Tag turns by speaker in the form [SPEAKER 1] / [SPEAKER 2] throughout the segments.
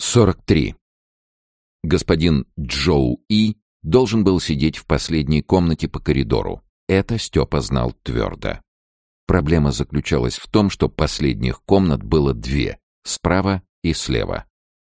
[SPEAKER 1] 43. Господин Джоу И должен был сидеть в последней комнате по коридору. Это Степа знал твердо. Проблема заключалась в том, что последних комнат было две, справа и слева.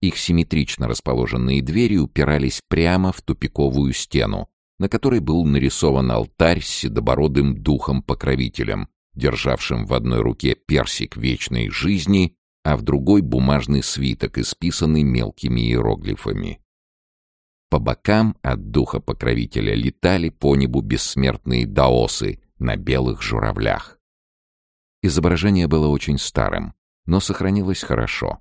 [SPEAKER 1] Их симметрично расположенные двери упирались прямо в тупиковую стену, на которой был нарисован алтарь с седобородым духом-покровителем, державшим в одной руке персик вечной жизни а в другой бумажный свиток, исписанный мелкими иероглифами. По бокам от духа покровителя летали по небу бессмертные даосы на белых журавлях. Изображение было очень старым, но сохранилось хорошо.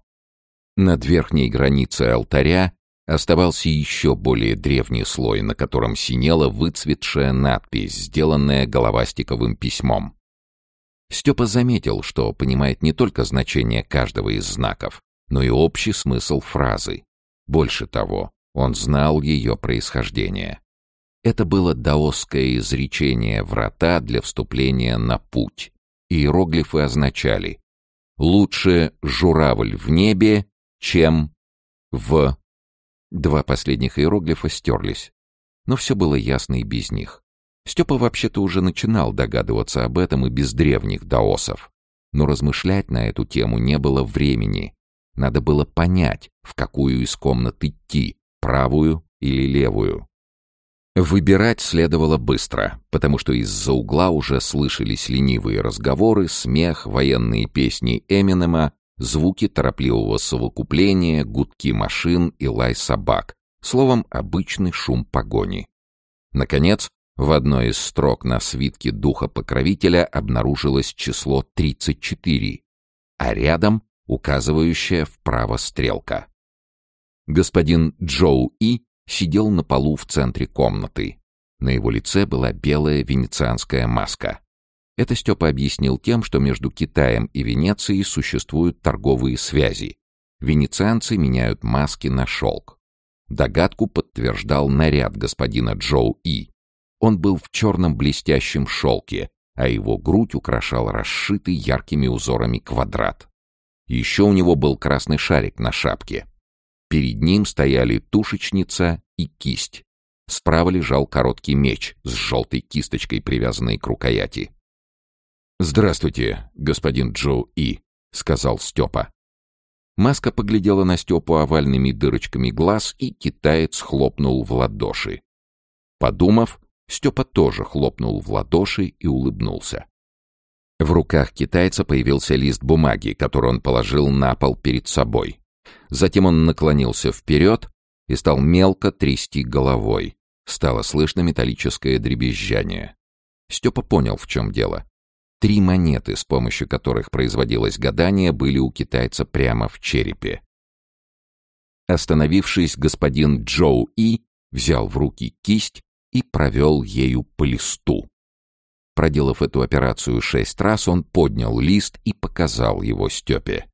[SPEAKER 1] Над верхней границей алтаря оставался еще более древний слой, на котором синела выцветшая надпись, сделанная головастиковым письмом. Степа заметил, что понимает не только значение каждого из знаков, но и общий смысл фразы. Больше того, он знал ее происхождение. Это было даосское изречение «врата для вступления на путь». Иероглифы означали «лучше журавль в небе, чем в...» Два последних иероглифа стерлись, но все было ясно и без них. Степа вообще-то уже начинал догадываться об этом и без древних даосов. Но размышлять на эту тему не было времени. Надо было понять, в какую из комнат идти, правую или левую. Выбирать следовало быстро, потому что из-за угла уже слышались ленивые разговоры, смех, военные песни Эминема, звуки торопливого совокупления, гудки машин и лай собак. Словом, обычный шум погони. Наконец, в одной из строк на свитке духа покровителя обнаружилось число 34, а рядом указывающая вправо стрелка. Господин Джоу И сидел на полу в центре комнаты. На его лице была белая венецианская маска. Это Степа объяснил тем, что между Китаем и Венецией существуют торговые связи. Венецианцы меняют маски на шелк. Догадку подтверждал наряд господина Джоу И. Он был в черном блестящем шелке, а его грудь украшал расшитый яркими узорами квадрат. Еще у него был красный шарик на шапке. Перед ним стояли тушечница и кисть. Справа лежал короткий меч с желтой кисточкой, привязанной к рукояти. «Здравствуйте, господин Джо И», — сказал Степа. Маска поглядела на Степу овальными дырочками глаз, и китаец хлопнул в ладоши. Подумав, Степа тоже хлопнул в ладоши и улыбнулся. В руках китайца появился лист бумаги, который он положил на пол перед собой. Затем он наклонился вперед и стал мелко трясти головой. Стало слышно металлическое дребезжание. Степа понял, в чем дело. Три монеты, с помощью которых производилось гадание, были у китайца прямо в черепе. Остановившись, господин Джоу И взял в руки кисть и провел ею по листу. Проделав эту операцию шесть раз, он поднял лист и показал его Степе.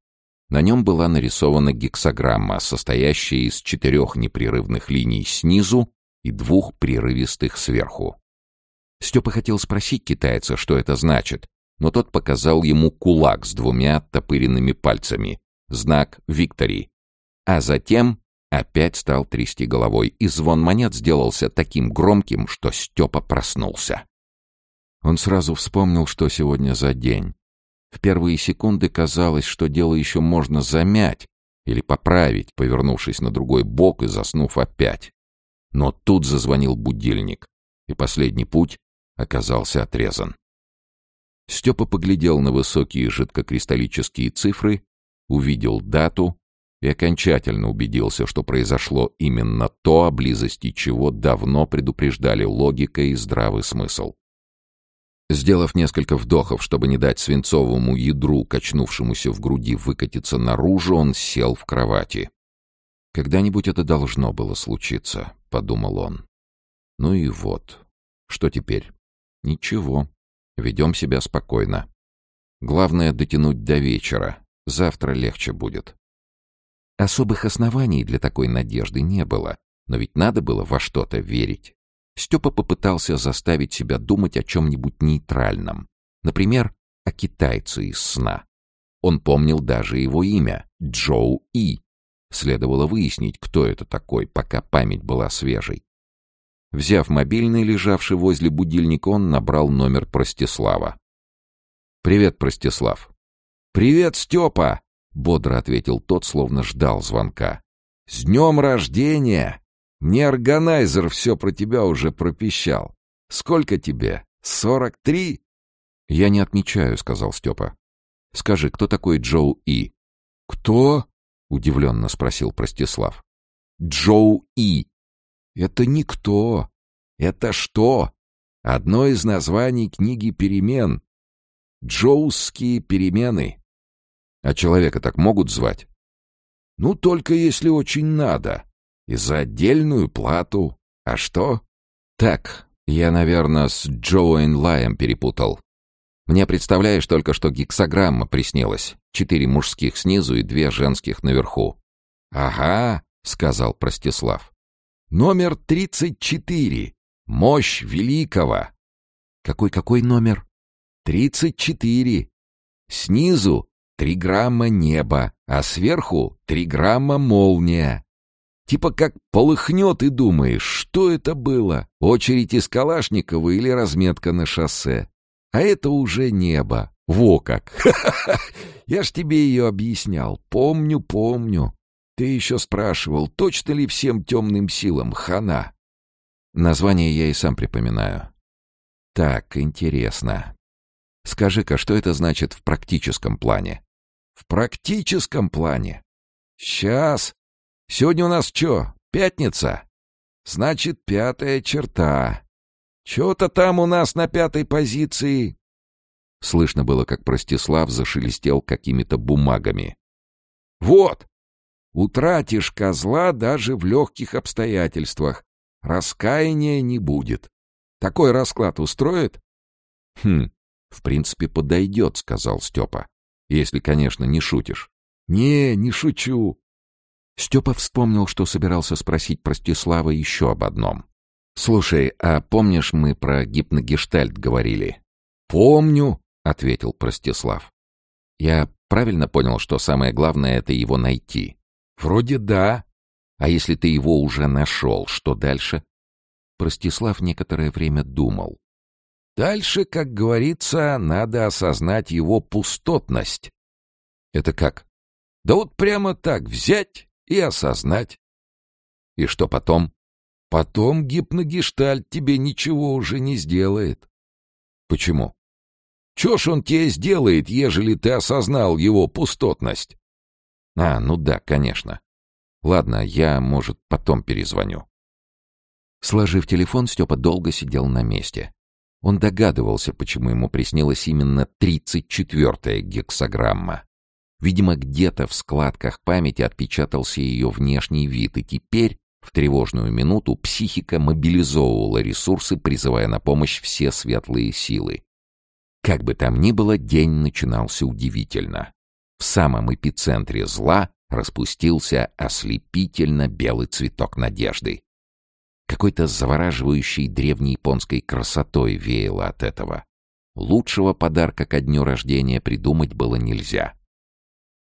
[SPEAKER 1] На нем была нарисована гексограмма, состоящая из четырех непрерывных линий снизу и двух прерывистых сверху. Степа хотел спросить китайца, что это значит, но тот показал ему кулак с двумя оттопыренными пальцами, знак «Виктори», а затем Опять стал трясти головой, и звон монет сделался таким громким, что Степа проснулся. Он сразу вспомнил, что сегодня за день. В первые секунды казалось, что дело еще можно замять или поправить, повернувшись на другой бок и заснув опять. Но тут зазвонил будильник, и последний путь оказался отрезан. Степа поглядел на высокие жидкокристаллические цифры, увидел дату и окончательно убедился, что произошло именно то, о близости чего давно предупреждали логика и здравый смысл. Сделав несколько вдохов, чтобы не дать свинцовому ядру, качнувшемуся в груди, выкатиться наружу, он сел в кровати. «Когда-нибудь это должно было случиться», — подумал он. «Ну и вот. Что теперь?» «Ничего. Ведем себя спокойно. Главное — дотянуть до вечера. Завтра легче будет». Особых оснований для такой надежды не было, но ведь надо было во что-то верить. Степа попытался заставить себя думать о чем-нибудь нейтральном. Например, о китайце из сна. Он помнил даже его имя — Джоу И. Следовало выяснить, кто это такой, пока память была свежей. Взяв мобильный, лежавший возле будильника, он набрал номер Простислава. «Привет, Простислав». «Привет, Степа!» — бодро ответил тот, словно ждал звонка. «С днем рождения! Мне органайзер все про тебя уже пропищал. Сколько тебе? Сорок три?»
[SPEAKER 2] «Я не отмечаю», — сказал Степа. «Скажи, кто такой Джоу И?»
[SPEAKER 1] «Кто?»
[SPEAKER 2] — удивленно спросил Простислав.
[SPEAKER 1] «Джоу И. Это никто. Это что? Одно из названий книги перемен. Джоусские перемены.
[SPEAKER 2] А человека так могут звать?
[SPEAKER 1] Ну, только если очень надо. И за отдельную плату. А что?
[SPEAKER 2] Так, я, наверное, с Джоуэн Лаем перепутал. Мне, представляешь, только что гексограмма приснилась. Четыре мужских снизу и две женских наверху.
[SPEAKER 1] «Ага», — сказал Простислав. «Номер тридцать четыре. Мощь великого».
[SPEAKER 2] «Какой-какой номер?»
[SPEAKER 1] «Тридцать четыре. Снизу три грамма неба, а сверху три грамма молния. Типа как полыхнет и думаешь, что это было? Очередь из Калашникова или разметка на шоссе? А это уже небо. Во как! Я ж тебе ее объяснял. Помню, помню. Ты еще спрашивал, точно ли всем темным силам хана?
[SPEAKER 2] Название я и сам припоминаю.
[SPEAKER 1] Так, интересно. Скажи-ка, что это значит в практическом плане? В практическом плане? Сейчас. Сегодня у нас что, пятница? Значит, пятая черта. Чего-то там у нас на пятой позиции.
[SPEAKER 2] Слышно было, как Простислав зашелестел какими-то бумагами.
[SPEAKER 1] Вот! Утратишь козла даже в легких обстоятельствах. Раскаяния не будет. Такой расклад устроит?
[SPEAKER 2] Хм, в принципе, подойдет, сказал Степа. Если, конечно, не шутишь.
[SPEAKER 1] Не, не шучу.
[SPEAKER 2] Степа вспомнил, что собирался спросить Простислава еще об одном. «Слушай, а помнишь, мы про гипногештальт говорили?»
[SPEAKER 1] «Помню», — ответил Простислав.
[SPEAKER 2] «Я правильно понял, что самое главное — это его найти?»
[SPEAKER 1] «Вроде да».
[SPEAKER 2] «А если ты его уже нашел, что дальше?» Простислав некоторое время думал.
[SPEAKER 1] «Дальше, как говорится, надо осознать его пустотность».
[SPEAKER 2] «Это как?»
[SPEAKER 1] «Да вот прямо так взять и осознать».
[SPEAKER 2] «И что потом?»
[SPEAKER 1] Потом гипногештальт тебе ничего уже не сделает.
[SPEAKER 2] Почему?
[SPEAKER 1] Чё ж он тебе сделает, ежели ты осознал его пустотность?
[SPEAKER 2] А, ну да, конечно. Ладно, я, может, потом перезвоню. Сложив телефон, Степа долго сидел на месте. Он догадывался, почему ему приснилась именно тридцать четвертая гексограмма. Видимо, где-то в складках памяти отпечатался ее внешний вид, и теперь в тревожную минуту психика мобилизовывала ресурсы, призывая на помощь все светлые силы. Как бы там ни было, день начинался удивительно. В самом эпицентре зла распустился ослепительно белый цветок надежды. Какой-то завораживающей древнеяпонской красотой веяло от этого. Лучшего подарка ко дню рождения придумать было нельзя.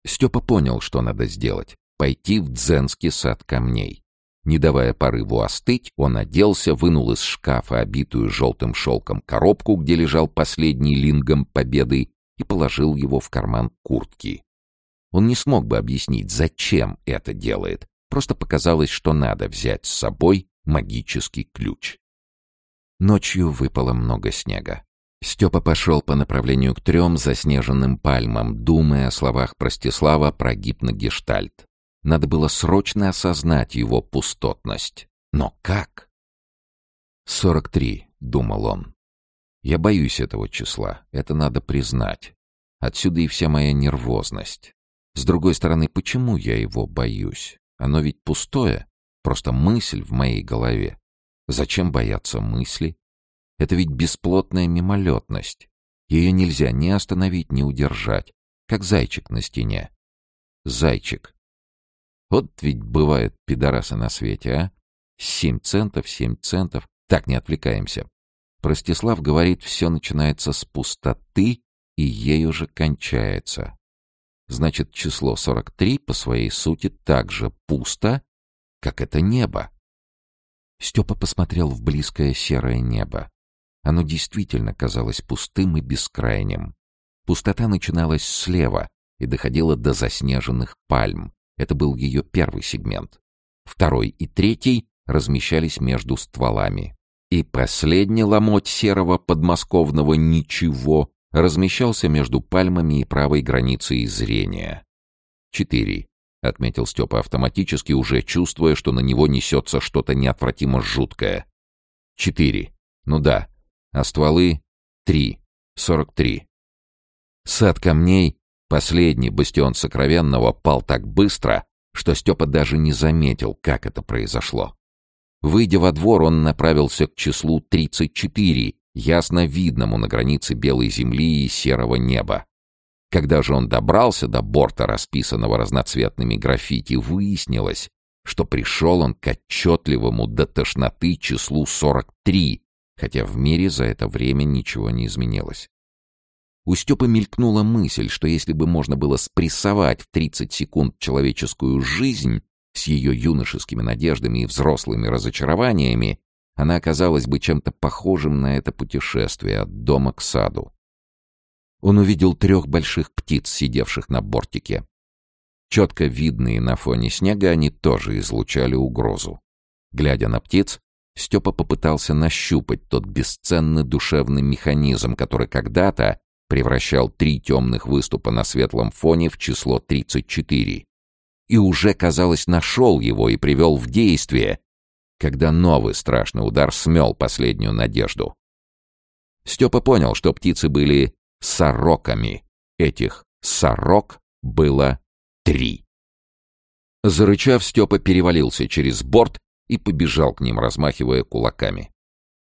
[SPEAKER 2] Степа понял, что надо сделать — пойти в дзенский сад камней. Не давая порыву остыть, он оделся, вынул из шкафа обитую желтым шелком коробку, где лежал последний лингом победы, и положил его в карман куртки. Он не смог бы объяснить, зачем это делает. Просто показалось, что надо взять с собой магический ключ. Ночью выпало много снега. Степа пошел по направлению к трем заснеженным пальмам, думая о словах Простислава про гипногештальт. Надо было срочно осознать его пустотность. Но как? «Сорок три», — думал он. «Я боюсь этого числа, это надо признать. Отсюда и вся моя нервозность. С другой стороны, почему я его боюсь? Оно ведь пустое, просто мысль в моей голове. Зачем бояться мысли? Это ведь бесплотная мимолетность. Ее нельзя ни остановить, ни удержать, как зайчик на стене. Зайчик, вот ведь бывают пидорасы на свете, а? Семь центов, семь центов. Так, не отвлекаемся. Простислав говорит, все начинается с пустоты и ею же кончается. Значит, число 43 по своей сути так же пусто, как это небо. Степа посмотрел в близкое серое небо. Оно действительно казалось пустым и бескрайним. Пустота начиналась слева и доходила до заснеженных пальм. Это был ее первый сегмент. Второй и третий размещались между стволами. И последний ломоть серого подмосковного «ничего» размещался между пальмами и правой границей зрения. Четыре. — отметил Степа автоматически, уже чувствуя, что на него несется что-то неотвратимо жуткое. «Четыре. Ну да. А стволы — три. Сорок три». Сад камней, последний бастион сокровенного, пал так быстро, что Степа даже не заметил, как это произошло. Выйдя во двор, он направился к числу тридцать четыре, ясно видному на границе белой земли и серого неба. Когда же он добрался до борта, расписанного разноцветными граффити, выяснилось, что пришел он к отчетливому до тошноты числу 43, хотя в мире за это время ничего не изменилось. У Степы мелькнула мысль, что если бы можно было спрессовать в 30 секунд человеческую жизнь с ее юношескими надеждами и взрослыми разочарованиями, она оказалась бы чем-то похожим на это путешествие от дома к саду он увидел трех больших птиц, сидевших на бортике. Четко видные на фоне снега, они тоже излучали угрозу. Глядя на птиц, Степа попытался нащупать тот бесценный душевный механизм, который когда-то превращал три темных выступа на светлом фоне в число 34. И уже, казалось, нашел его и привел в действие, когда новый страшный удар смел последнюю надежду. Степа понял, что птицы были сороками. Этих сорок было три. Зарычав, Степа перевалился через борт и побежал к ним, размахивая кулаками.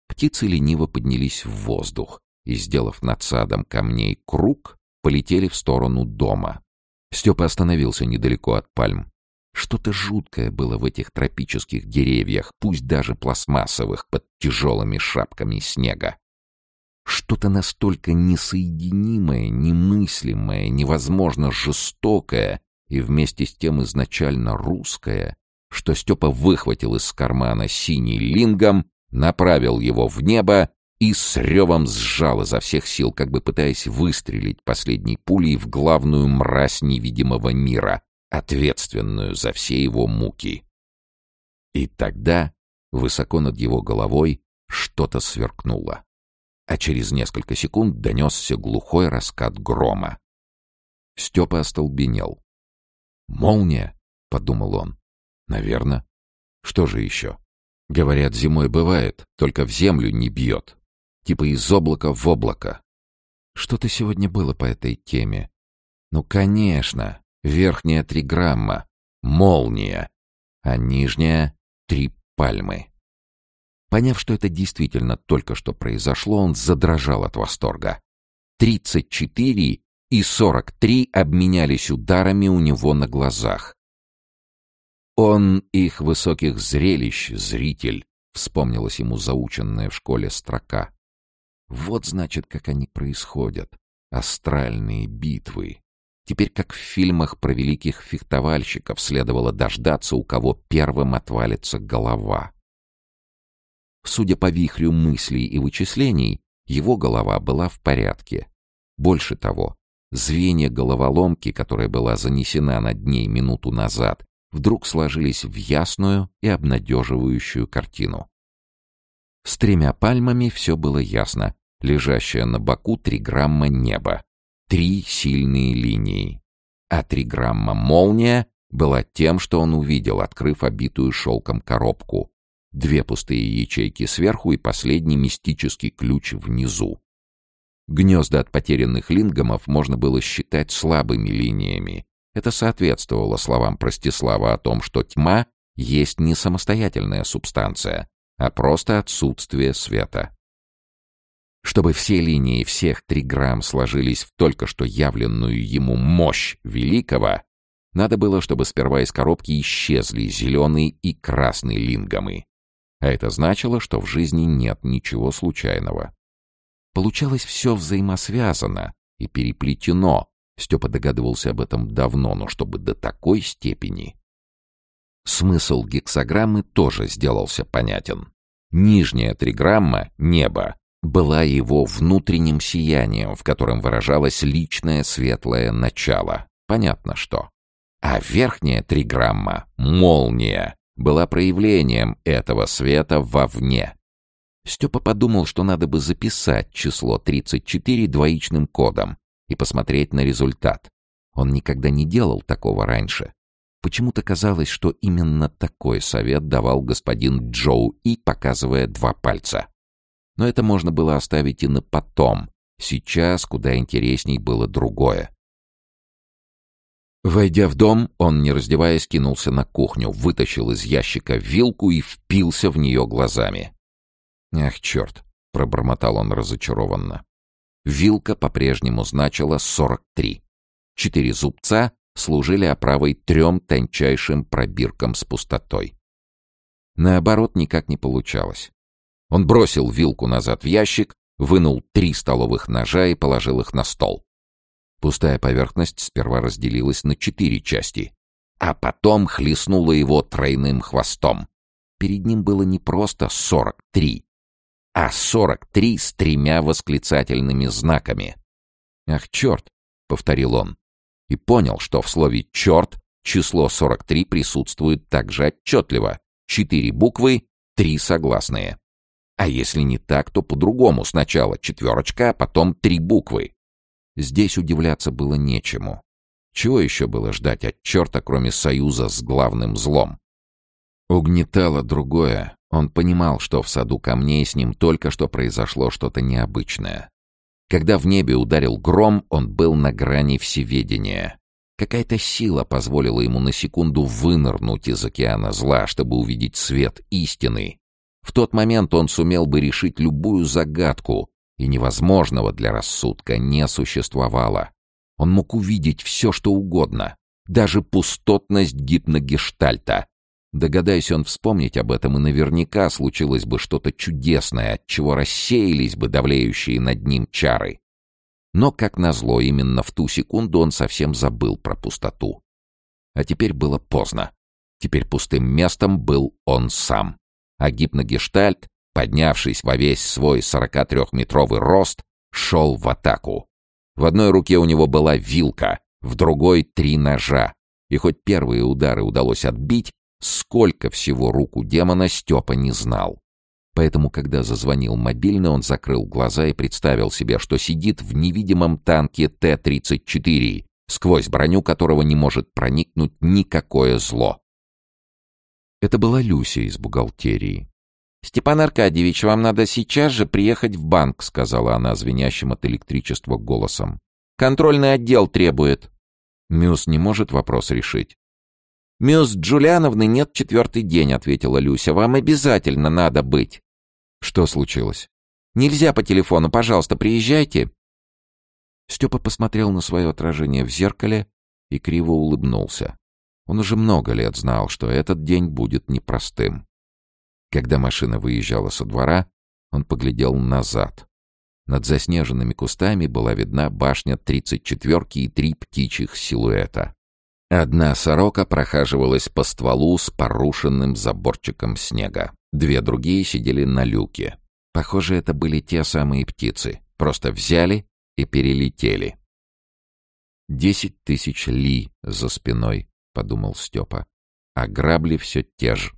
[SPEAKER 2] Птицы лениво поднялись в воздух и, сделав над садом камней круг, полетели в сторону дома. Степа остановился недалеко от пальм. Что-то жуткое было в этих тропических деревьях, пусть даже пластмассовых, под тяжелыми шапками снега. Что-то настолько несоединимое, немыслимое, невозможно жестокое и вместе с тем изначально русское, что Степа выхватил из кармана синий лингом, направил его в небо и с ревом сжал изо всех сил, как бы пытаясь выстрелить последней пулей в главную мразь невидимого мира, ответственную за все его муки. И тогда, высоко над его головой, что-то сверкнуло а через несколько секунд донесся глухой раскат грома. Степа остолбенел. «Молния!» — подумал он. «Наверно. Что же еще? Говорят, зимой бывает, только в землю не бьет. Типа из облака в облако. Что-то сегодня было по этой теме. Ну, конечно, верхняя три грамма — молния, а нижняя — три пальмы. Поняв, что это действительно только что произошло, он задрожал от восторга. Тридцать четыре и сорок три обменялись ударами у него на глазах. Он их высоких зрелищ, зритель, вспомнилась ему заученная в школе строка. Вот, значит, как они происходят. Астральные битвы. Теперь, как в фильмах про великих фехтовальщиков, следовало дождаться, у кого первым отвалится голова. Судя по вихрю мыслей и вычислений, его голова была в порядке. Больше того, звенья головоломки, которая была занесена над ней минуту назад, вдруг сложились в ясную и обнадеживающую картину. С тремя пальмами все было ясно. Лежащая на боку триграмма неба. Три сильные линии. А триграмма молния была тем, что он увидел, открыв обитую шелком коробку две пустые ячейки сверху и последний мистический ключ внизу. Гнезда от потерянных лингомов можно было считать слабыми линиями. Это соответствовало словам Простислава о том, что тьма есть не самостоятельная субстанция, а просто отсутствие света. Чтобы все линии всех триграмм сложились в только что явленную ему мощь великого, надо было, чтобы сперва из коробки исчезли зеленый и красный лингомы. А это значило, что в жизни нет ничего случайного. Получалось все взаимосвязано и переплетено, Степа догадывался об этом давно, но чтобы до такой степени. Смысл гексограммы тоже сделался понятен. Нижняя триграмма — небо, была его внутренним сиянием, в котором выражалось личное светлое начало. Понятно что. А верхняя триграмма — молния, была проявлением этого света вовне. Степа подумал, что надо бы записать число 34 двоичным кодом и посмотреть на результат. Он никогда не делал такого раньше. Почему-то казалось, что именно такой совет давал господин Джоу И, показывая два пальца. Но это можно было оставить и на потом. Сейчас куда интересней было другое. Войдя в дом, он, не раздеваясь, кинулся на кухню, вытащил из ящика вилку и впился в нее глазами. «Ах, черт!» — пробормотал он разочарованно. Вилка по-прежнему значила сорок три. Четыре зубца служили оправой трем тончайшим пробиркам с пустотой. Наоборот, никак не получалось. Он бросил вилку назад в ящик, вынул три столовых ножа и положил их на стол. Пустая поверхность сперва разделилась на четыре части, а потом хлестнула его тройным хвостом. Перед ним было не просто сорок три, а сорок три с тремя восклицательными знаками. «Ах, черт!» — повторил он. И понял, что в слове «черт» число сорок три присутствует также отчетливо. Четыре буквы, три согласные. А если не так, то по-другому. Сначала четверочка, а потом три буквы. Здесь удивляться было нечему. Чего еще было ждать от черта, кроме союза с главным злом? Угнетало другое. Он понимал, что в саду камней с ним только что произошло что-то необычное. Когда в небе ударил гром, он был на грани всеведения. Какая-то сила позволила ему на секунду вынырнуть из океана зла, чтобы увидеть свет истины, в тот момент он сумел бы решить любую загадку, и невозможного для рассудка не существовало. Он мог увидеть все, что угодно, даже пустотность гипногештальта. Догадайся он вспомнить об этом, и наверняка случилось бы что-то чудесное, от чего рассеялись бы давлеющие над ним чары. Но, как назло, именно в ту секунду он совсем забыл про пустоту. А теперь было поздно. Теперь пустым местом был он сам а гипногештальт, поднявшись во весь свой 43-метровый рост, шел в атаку. В одной руке у него была вилка, в другой — три ножа. И хоть первые удары удалось отбить, сколько всего рук у демона Степа не знал. Поэтому, когда зазвонил мобильный, он закрыл глаза и представил себе, что сидит в невидимом танке Т-34, сквозь броню которого не может проникнуть никакое зло. Это была Люся из бухгалтерии. «Степан Аркадьевич, вам надо сейчас же приехать в банк», — сказала она звенящим от электричества голосом. «Контрольный отдел требует». Мюс не может вопрос решить. «Мюс Джулиановны нет четвертый день», — ответила Люся. «Вам обязательно надо быть». «Что случилось?» «Нельзя по телефону. Пожалуйста, приезжайте». Степа посмотрел на свое отражение в зеркале и криво улыбнулся. Он уже много лет знал, что этот день будет непростым. Когда машина выезжала со двора, он поглядел назад. Над заснеженными кустами была видна башня тридцать четверки и три птичьих силуэта. Одна сорока прохаживалась по стволу с порушенным заборчиком снега. Две другие сидели на люке. Похоже, это были те самые птицы. Просто взяли и перелетели. Десять тысяч ли за спиной. — подумал Степа. А грабли все те же.